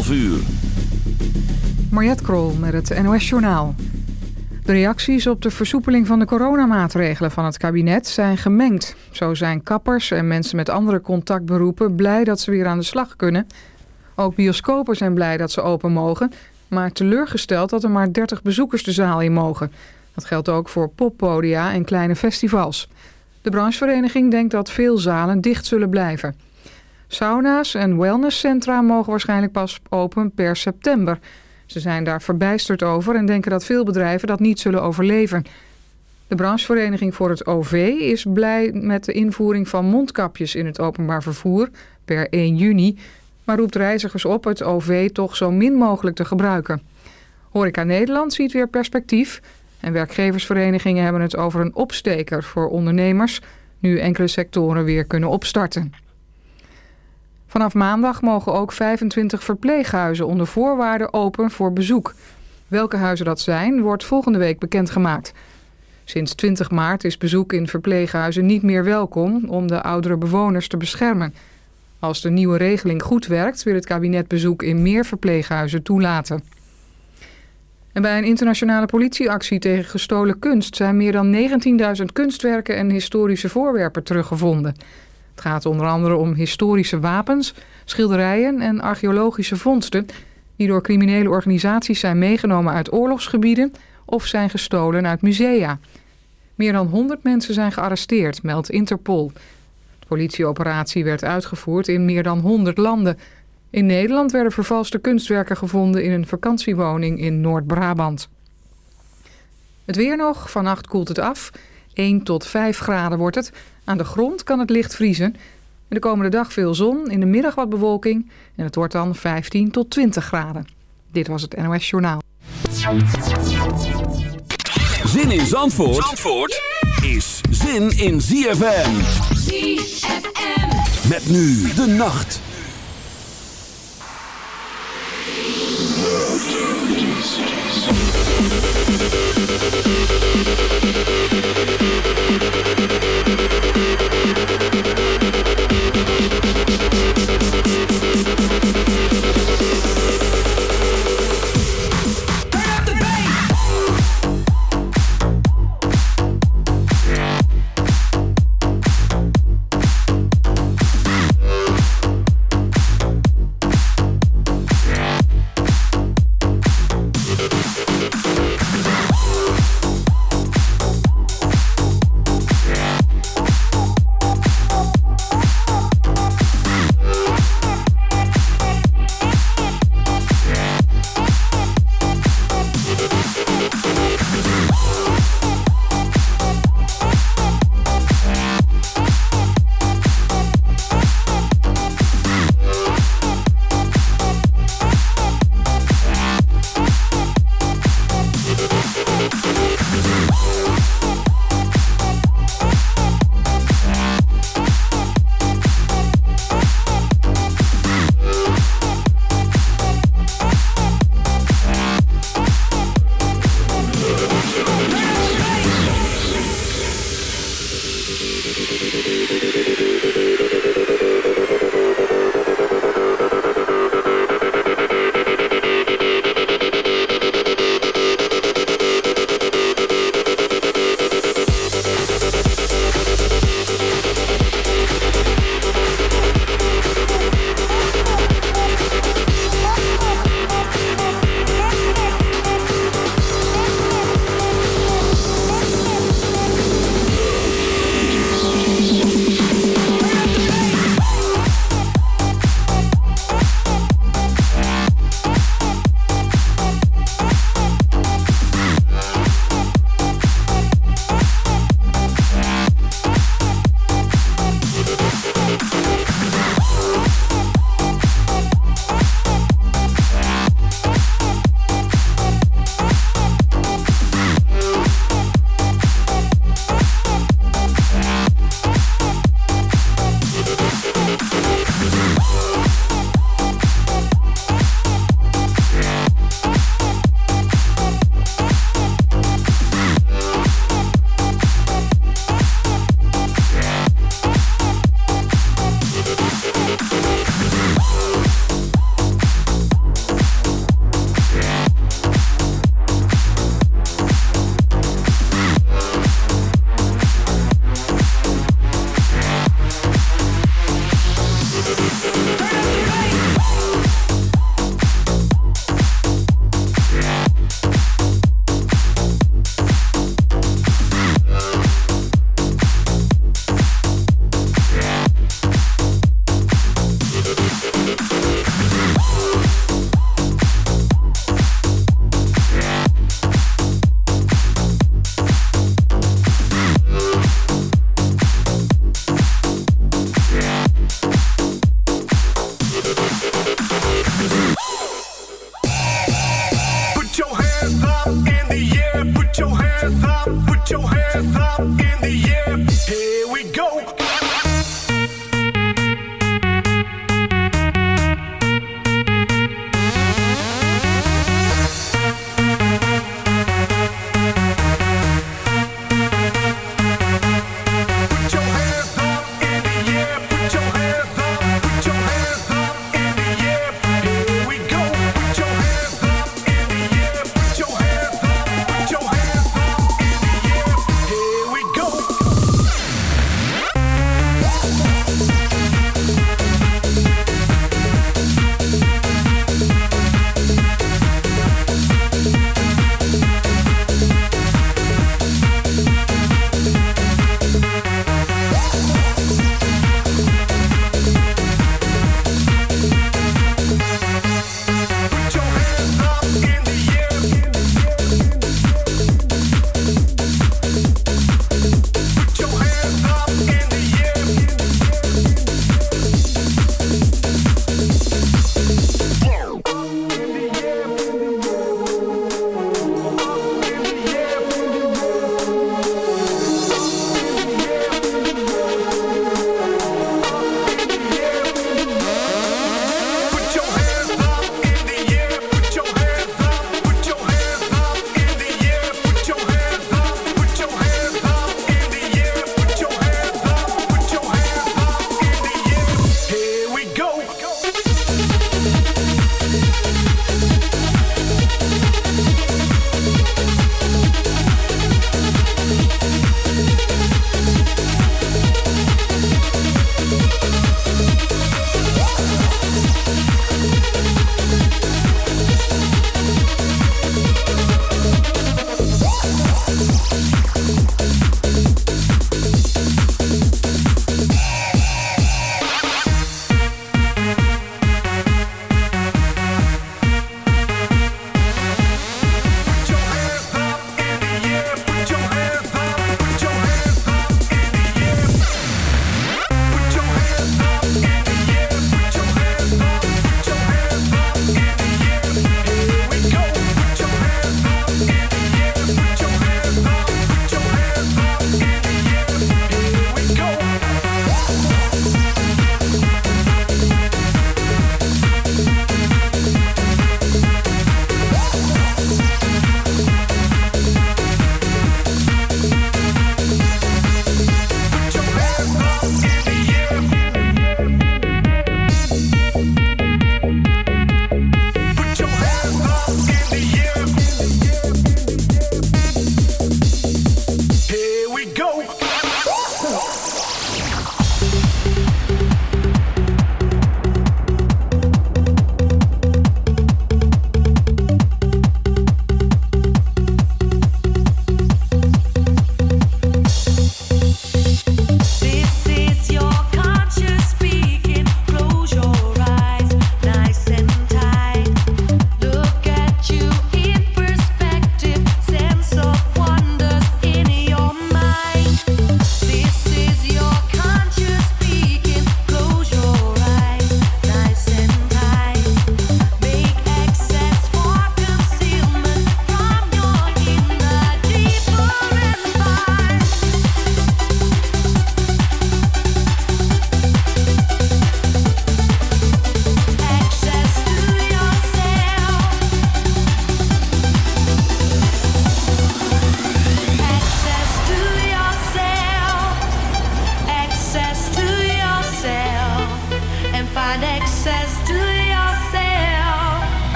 12 uur. Krol met het NOS Journaal. De reacties op de versoepeling van de coronamaatregelen van het kabinet zijn gemengd. Zo zijn kappers en mensen met andere contactberoepen blij dat ze weer aan de slag kunnen. Ook bioscopen zijn blij dat ze open mogen, maar teleurgesteld dat er maar 30 bezoekers de zaal in mogen. Dat geldt ook voor poppodia en kleine festivals. De branchevereniging denkt dat veel zalen dicht zullen blijven. Sauna's en wellnesscentra mogen waarschijnlijk pas open per september. Ze zijn daar verbijsterd over en denken dat veel bedrijven dat niet zullen overleven. De branchevereniging voor het OV is blij met de invoering van mondkapjes in het openbaar vervoer per 1 juni, maar roept reizigers op het OV toch zo min mogelijk te gebruiken. Horeca Nederland ziet weer perspectief en werkgeversverenigingen hebben het over een opsteker voor ondernemers, nu enkele sectoren weer kunnen opstarten. Vanaf maandag mogen ook 25 verpleeghuizen onder voorwaarden open voor bezoek. Welke huizen dat zijn, wordt volgende week bekendgemaakt. Sinds 20 maart is bezoek in verpleeghuizen niet meer welkom om de oudere bewoners te beschermen. Als de nieuwe regeling goed werkt, wil het kabinet bezoek in meer verpleeghuizen toelaten. En bij een internationale politieactie tegen gestolen kunst zijn meer dan 19.000 kunstwerken en historische voorwerpen teruggevonden. Het gaat onder andere om historische wapens, schilderijen en archeologische vondsten... die door criminele organisaties zijn meegenomen uit oorlogsgebieden... of zijn gestolen uit musea. Meer dan 100 mensen zijn gearresteerd, meldt Interpol. De politieoperatie werd uitgevoerd in meer dan 100 landen. In Nederland werden vervalste kunstwerken gevonden in een vakantiewoning in Noord-Brabant. Het weer nog, vannacht koelt het af... 1 tot 5 graden wordt het. Aan de grond kan het licht vriezen. En de komende dag veel zon, in de middag wat bewolking. En het wordt dan 15 tot 20 graden. Dit was het NOS Journaal. Zin in Zandvoort, Zandvoort is zin in ZFM. ZFM. Met nu de nacht.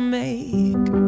make.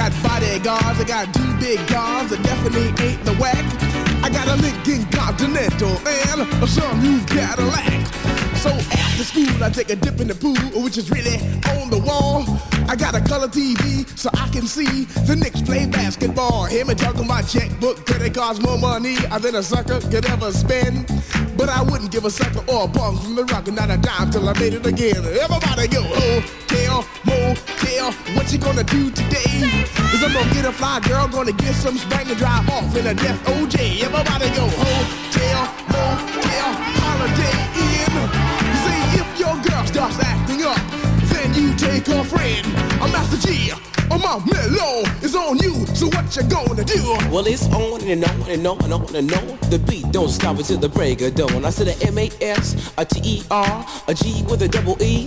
I got bodyguards, I got two big guns I definitely ain't the whack. I got a Lincoln Continental and a sunroof Cadillac. So after school, I take a dip in the pool, which is really on the wall. I got a color TV so I can see the Knicks play basketball. Him and talking my checkbook, cause it costs more money than a sucker could ever spend. But I wouldn't give a sucker or a bum from the rock, and not a dime till I made it again. Everybody go, oh, hotel, motel, what you gonna do today? Cause I'm gonna get a fly girl, gonna get some spank and drive off in a death OJ. Everybody go, oh, hotel, motel, Holiday Inn. See if your girl starts acting up, take her friend. I'm Master Gee. Oh my mellow is on you, so what you gonna do? Well, it's on and on and on and on and on. The beat don't stop until the break of dawn. I said a M-A-S, a T-E-R, a G with a double E.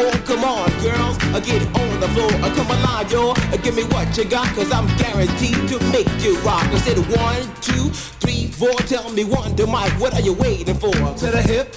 Come on, girls, I get on the floor. I come alive, yo. Uh, Give me what you got, cause I'm guaranteed to make you rock. I said one, two, three, four. Tell me one, to Mike, what are you waiting for? To the hip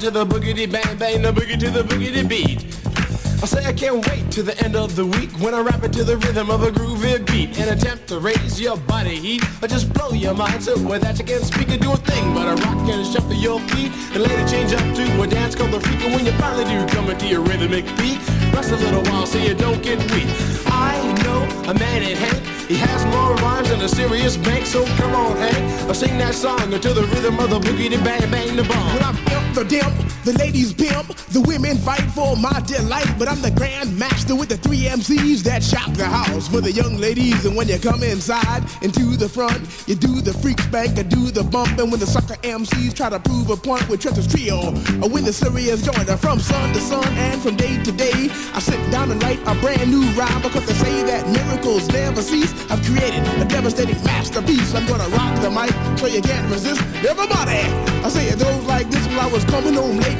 To the boogity bang bang, the boogie to the boogity beat. I say I can't wait to the end of the week when I rap it to the rhythm of a groovy beat and attempt to raise your body heat or just blow your mind so with that you can't speak or do a thing but a rock and shuffle your feet and later change up to a dance called the freak and when you finally do come into your rhythmic beat rest a little while so you don't get weak. I know a man in Hank he has more rhymes than a serious bank, so come on, Hank. I'll sing that song until the rhythm of the boogie, the bang, bang, the bomb. When I'm imp the dimp, the ladies pimp, the women fight for my delight. But I'm the grand master with the three MCs that shock the house for the young ladies. And when you come inside into the front, you do the freak spank, I do the bump. And when the sucker MCs try to prove a point with Trent's trio, or when the serious joiner from sun to sun and from day to day, I sit down and write a brand new rhyme because they say that miracles never cease. I've created a devastating masterpiece. I'm gonna rock the mic so you can't resist. Everybody, I say it goes like this when I was coming home late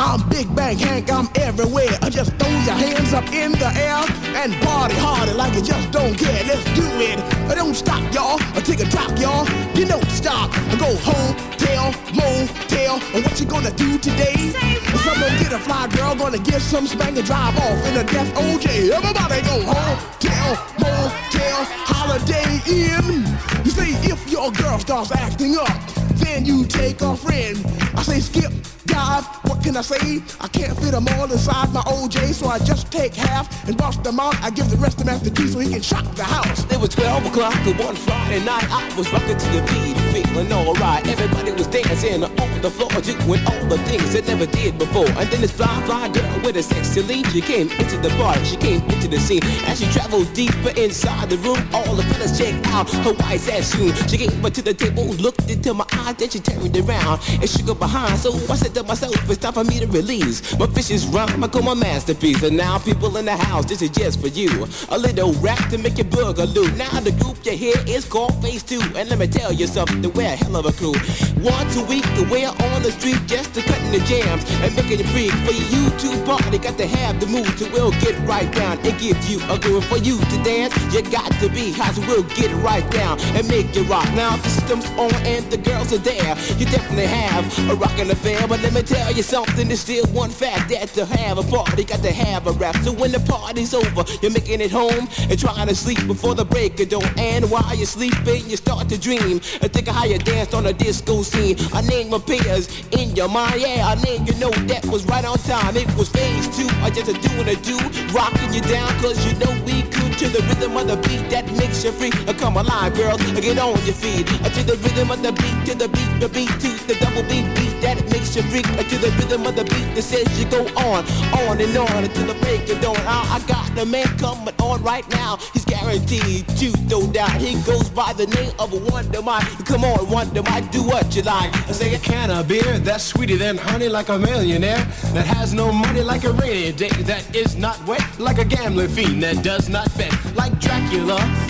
I'm Big Bank Hank, I'm everywhere. I just throw your hands up in the air and party harder like you just don't care. Let's do it. I don't stop, y'all. I take a drop, y'all. You don't stop. I go home, tell, motel. And what you gonna do today? Someone get a fly girl, gonna get some spank and drive off in a death OJ. Everybody go home, tell, motel, Holiday Inn. You say if your girl starts acting up, then you take a friend. I say skip, can I say? I can't fit them all inside my OJ, so I just take half and bust them out. I give the rest to Master Gee so he can shock the house. It was 12 o'clock on one Friday night. I was rocking to the beat, feeling alright. Everybody was dancing on the floor, doing all the things they never did before. And then this fly, fly girl with a sexy lean, she came into the bar, she came into the scene. As she traveled deeper inside the room, all the fellas checked out her white ass soon. She came up to the table, looked into my eyes, then she turned around and shook her behind. So I said to myself, it's time for me to release my vicious rhyme. I call my masterpiece. And now people in the house, this is just for you. A little rap to make your boogaloo. Now the group you hear is called Phase 2. And let me tell you something, we're a hell of a crew. Once a week, we're on the street just to cutting the jams and making it free. For you to party, got to have the mood to will get right down and give you a groove. For you to dance, you got to be hot, so we'll get right down and make it rock. Now the system's on and the girls are there. You definitely have a rockin' affair, but let me tell you something. There's still one fact that to have a party, got to have a rap. So when the party's over, you're making it home and trying to sleep before the break of dawn. And while you're sleeping, you start to dream and think of how you danced on a disco scene. A name appears in your mind, yeah, a name you know that was right on time. It was phase two, I just a do and a do, rocking you down, cause you know we could to the rhythm of the beat that makes you free. Uh, Come alive, girls, uh, get on your feet. Uh, To the rhythm of the beat, to the beat, the beat, to the double beat beat that makes you freak. Uh, To the rhythm of the beat that says you go on, on and on until the break of dawn. I, I got the man coming on right now. He's guaranteed to no doubt. He goes by the name of a Wonder Mike. Come on, Wonder Mike, do what you like. I say a can of beer that's sweeter than honey like a millionaire that has no money like a rainy day that is not wet like a gambling fiend that does not bet like Dracula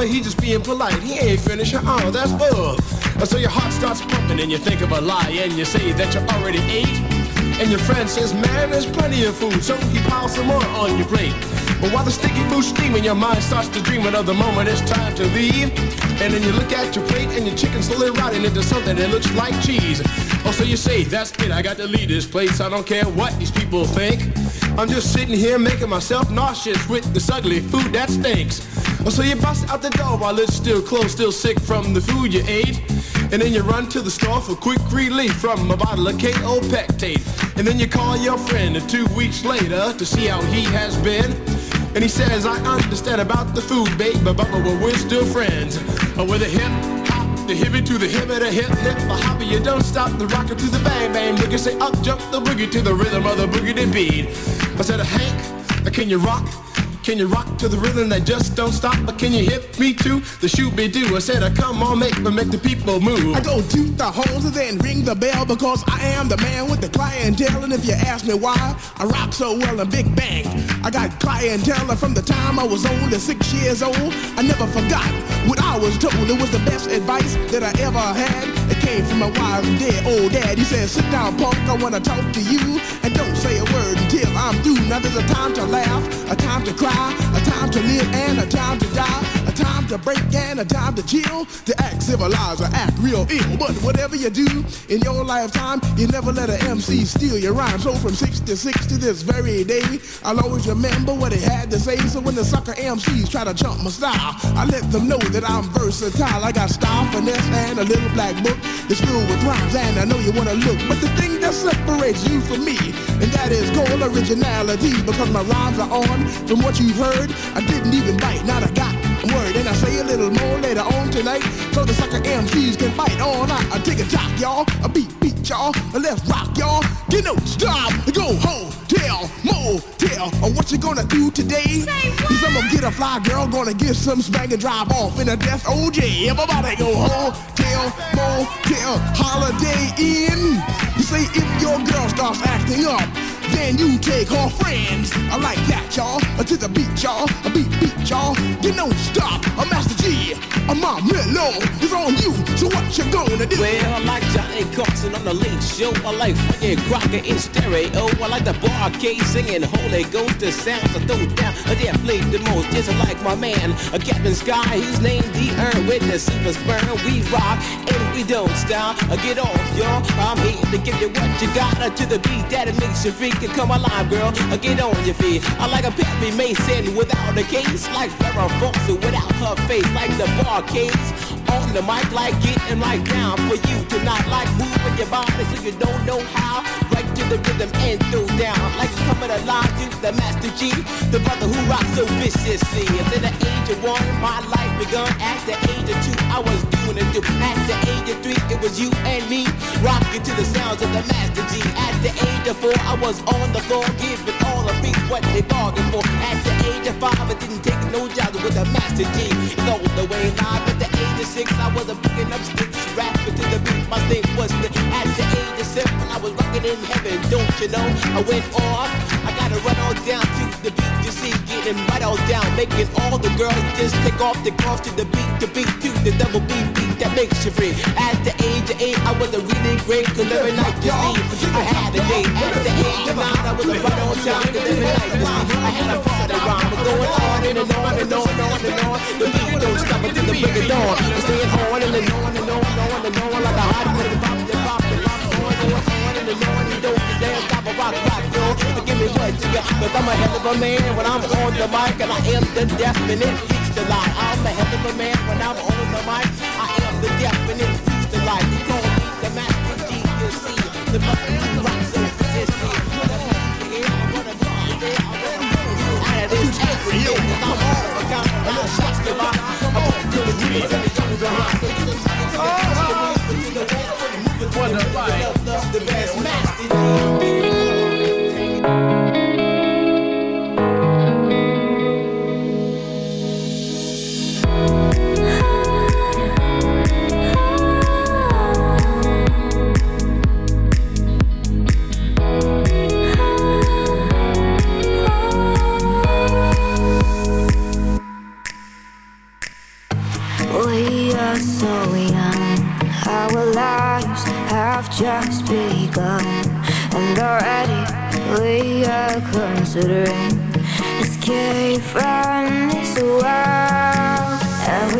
he just being polite he ain't finished oh that's bull uh, so your heart starts pumping and you think of a lie and you say that you already ate and your friend says, man, there's plenty of food, so he piles some more on your plate. But while the sticky food's steaming, your mind starts to dream of the moment it's time to leave. And then you look at your plate and your chicken's slowly rotting into something that looks like cheese. Oh, so you say, that's it, I got to leave this place. I don't care what these people think. I'm just sitting here making myself nauseous with this ugly food that stinks. So you bust out the door while it's still closed, still sick from the food you ate. And then you run to the store for quick relief from a bottle of KO Pectate. And then you call your friend two weeks later to see how he has been. And he says, I understand about the food, babe, but, but, but we're still friends. Uh, with a hip hop, the hippie to the hip and a hip hip, a hopper, you don't stop the rocker to the bang bang boogie. Say up jump the boogie to the rhythm of the boogie beat. I said, Hank, can you rock? Can you rock to the rhythm that just don't stop? But can you hit me too? The shoot be do. I said, I come on, make me make the people move. I go toot the horns and then ring the bell because I am the man with the clientele. And if you ask me why I rock so well in Big Bank, I got clientele from the time I was only six years old. I never forgot what I was told. It was the best advice that I ever had. It came from my wise and dead old dad. He said, sit down, punk, I wanna talk to you. And don't say a word until I'm through. Now there's a time to laugh, a time to cry a time to live and a time to die, a time to break and a time to chill, to act civilized or act real ill. But whatever you do in your lifetime, you never let an MC steal your rhyme. So from 66 to this very day, I'll always remember what he had to say. So when the sucker MCs try to jump my style, I let them know that I'm versatile. I got style, finesse, and a little black book that's filled with rhymes, and I know you wanna look. But the thing that separates you from me, and that is called originality, because my rhymes are on from what you you've heard. I didn't even bite, not a got word. And I say a little more later on tonight. So the sucker MCs can bite all night. I take a talk, y'all. A beat, beat, y'all. Let's rock, y'all. Get no stop. Go home, tell, motel. Or what you gonna do today? Cause I'm gonna get a fly girl, gonna get some spank and drive off in a death oh, OJ. Everybody go home, tell, motel, Holiday Inn. You say if your girl starts acting up then you take her friends. I like that, y'all. To the beat, y'all. A beat, beat, y'all. You don't stop. A Master Gee. A my mellow is on you. So what you gonna do? Well, I like Johnny Carson on the late show. I like Frankie Crocker in stereo. I like the Bar-Kays singing Holy Ghost. The sounds I throw down. I dare play the most. Just like my man, a Captain Sky. He's named the Earn with the super sperm. We rock and we don't stop. I Get off, y'all. I'm here to give you what you got uh, to the beat that it makes you freak come alive, girl. I Get on your feet. I like a Perry Mason without a case, like Farrah Fawcett without her face, like the bar case. On the mic, like getting right down for you to not like moving your body so you don't know how. Right to the rhythm and throw down, like coming alive to the Master Gee, the brother who rocks so viciously. At the age of one, my life begun. At the age of two, I was doing it. At the age of three, it was you and me, rocking to the sounds of the Master Gee. At the age of four, I was on the floor, giving all the beats what they bargained for. At the age of five, I didn't take no jobs with the master Gee. It's all the way live. At the age six, I was a picking up sticks, rapping to the beat. My thing was the, at the age of seven, I was rocking in heaven. Don't you know? I went off. I gotta run on down to the beat to see, getting right on down, making all the girls just take off the off to the beat, the beat to the double beat beat that makes you free. At the age of eight, I was a really great, cause every night you see, I had a date. At the age of nine, I was a right on time, cause every night you see, I had a party rhyme. Going on and, and on and on and on and on. The beat don't stop until the break of dawn. It's staying on and, on and on and on and on like a hot pop, pop, pop, pop, on and on and on and don't dance, stop a rock, rock, yo. Give me what you got, cause I'm a hell of a man when I'm on the mic and I am the definite teach the lie. I'm a hell of a man when I'm on the mic. I am the definite teach the lie. You gon' need the master Gee to see the mother who rocks so persistent. Out of this everything, I'm all of a kind. I'm a shots to my, I'm on to the dreams and the dreams behind. To the to the to the to the to the fight. the best master We have just begun, and already we are considering escape from this world. And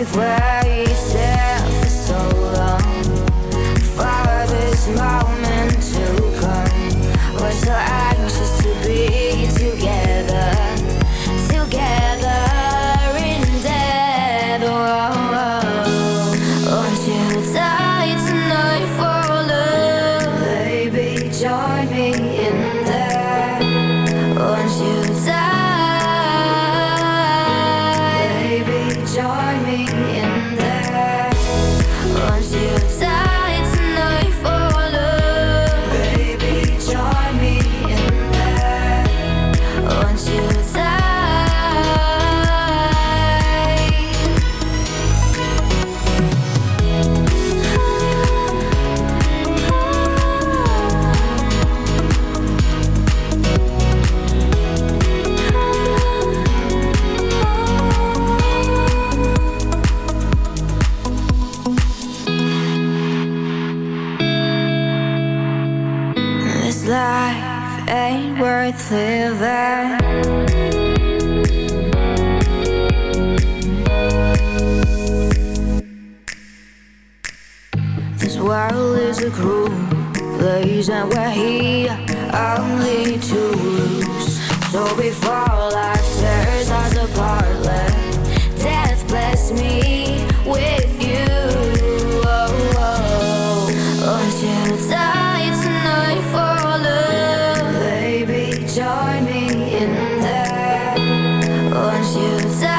and we're here only to lose. So before life tears us apart, let death bless me with you. Oh, oh. Until die tonight for love, baby, join me in that. Until die.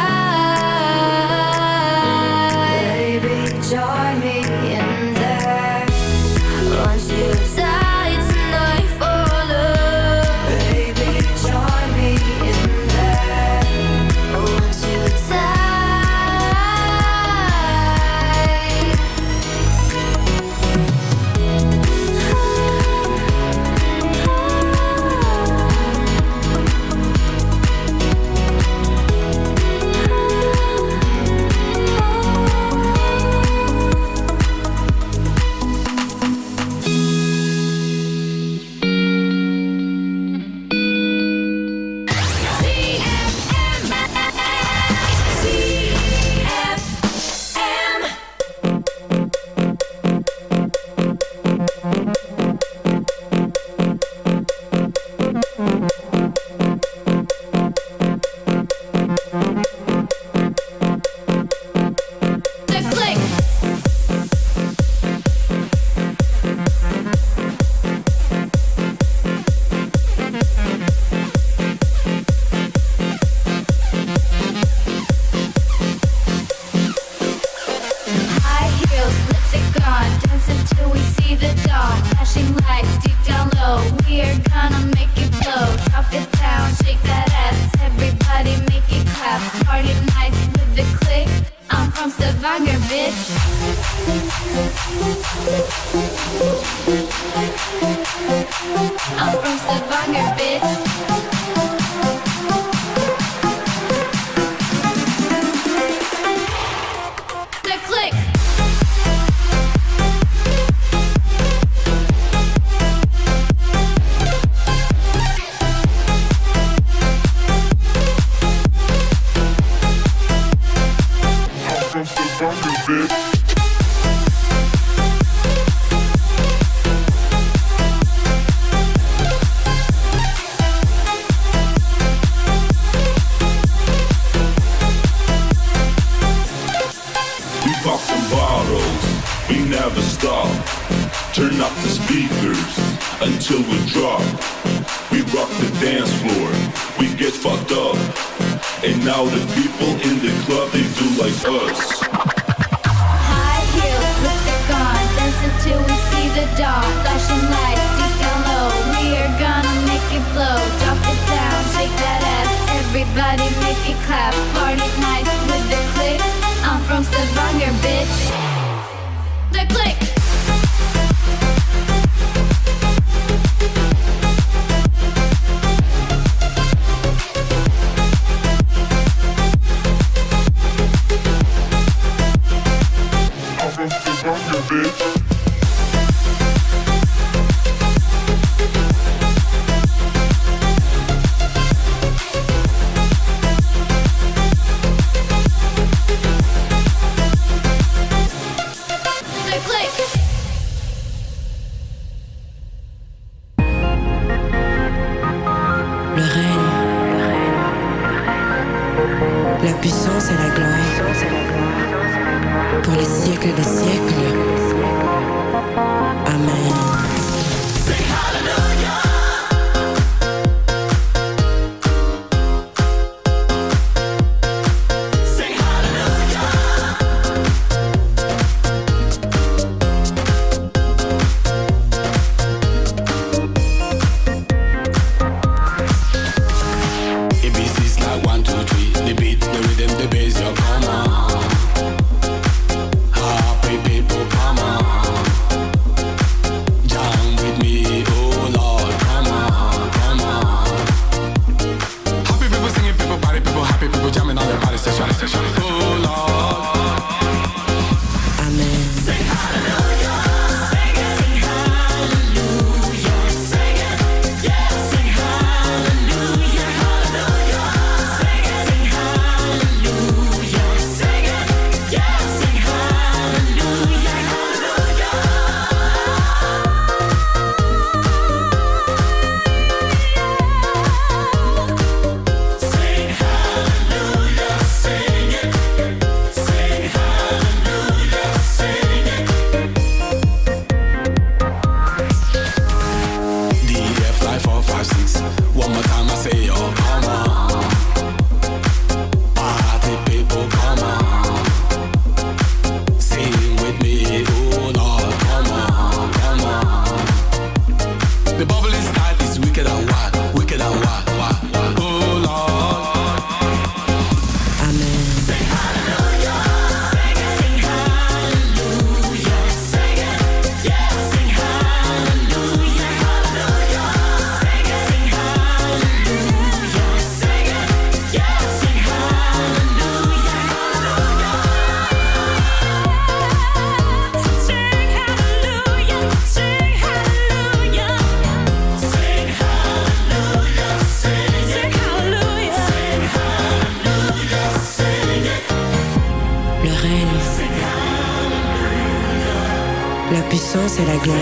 la guerre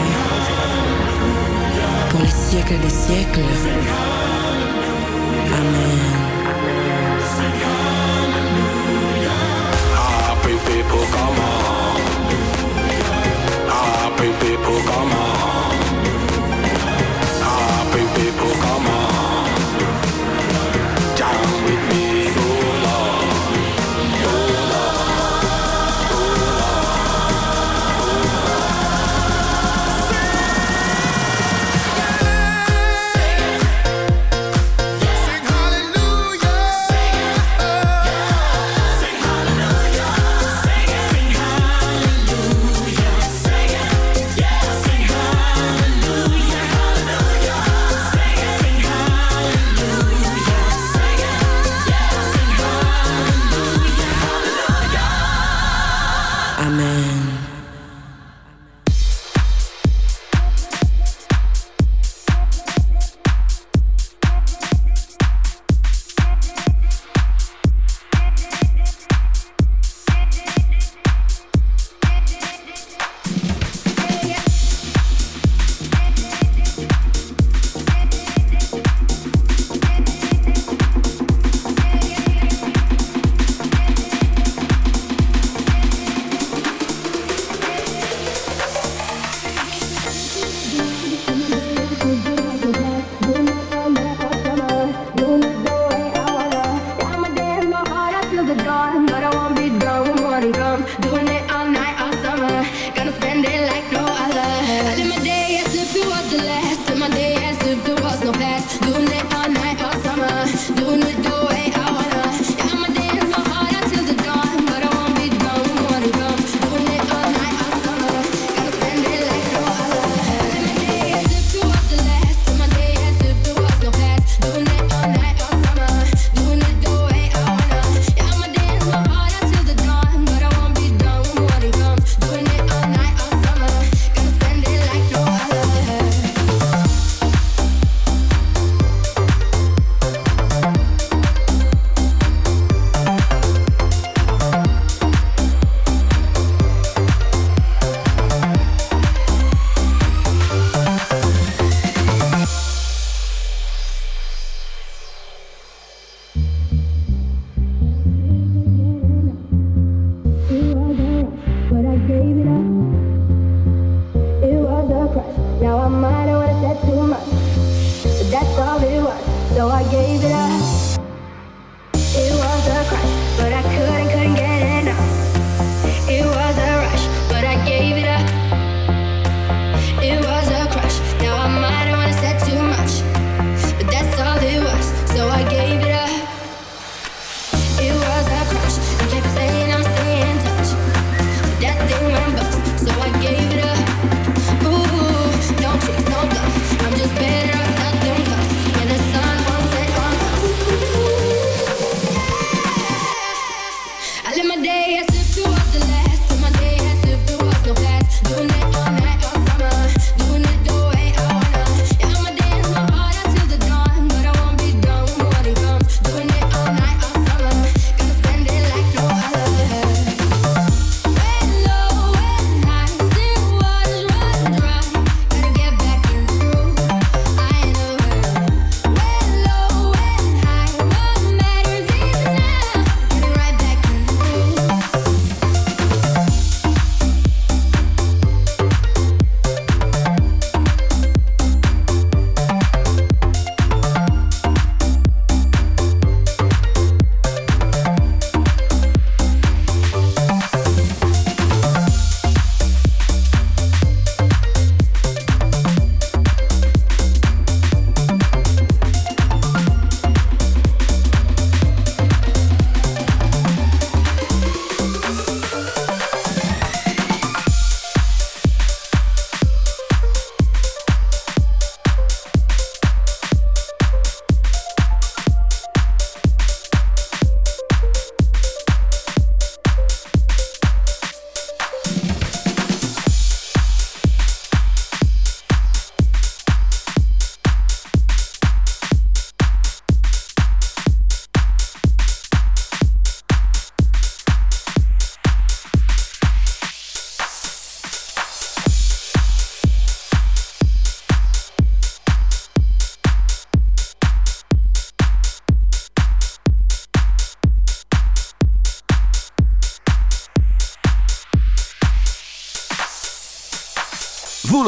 pour les siècles des siècles.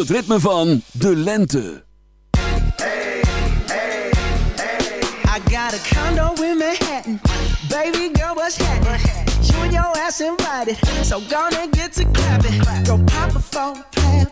Het ritme van de lente. I got a condo in Manhattan. Baby girl, what's happening? You and your ass invited. So gonna get to clapping. Go pop a plan. Pop,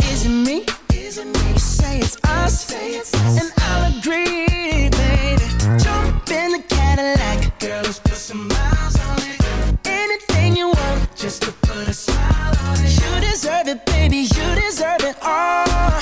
Is it me? Me? Say it's us. And I'll agree, baby. Jump in the Cadillac. Girl, let's put some miles on it. Anything you want, just to put a smile on it. You deserve it, baby. You deserve it all.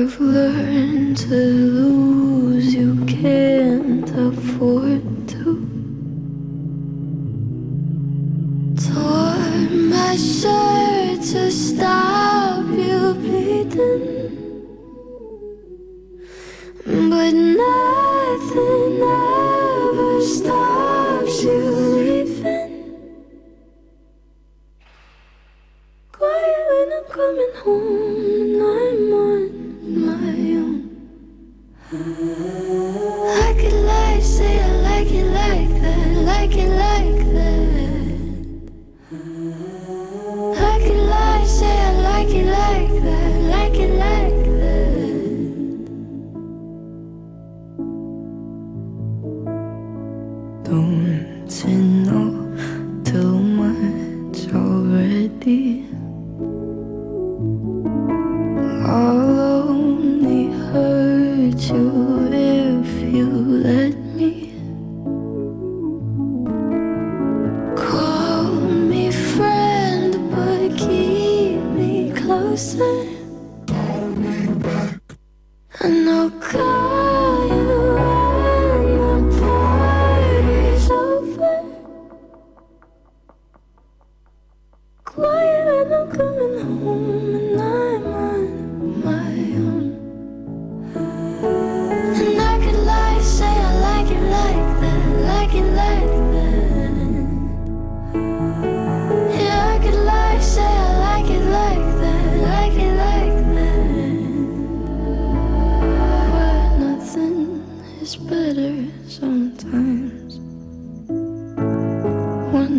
I've learned to lose, you can't afford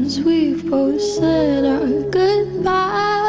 times we've both said our goodbyes.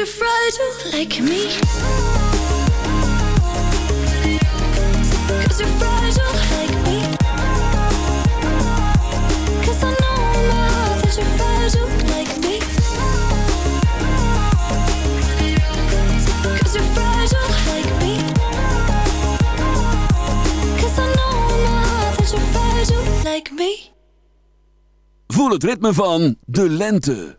a fragile like me. Cause you're fragile like me. Cause I know in my heart that you're fragile like me. Cause you're fragile like me. Cause I know in my heart that you're fragile like me. Voel het ritme van De Lente.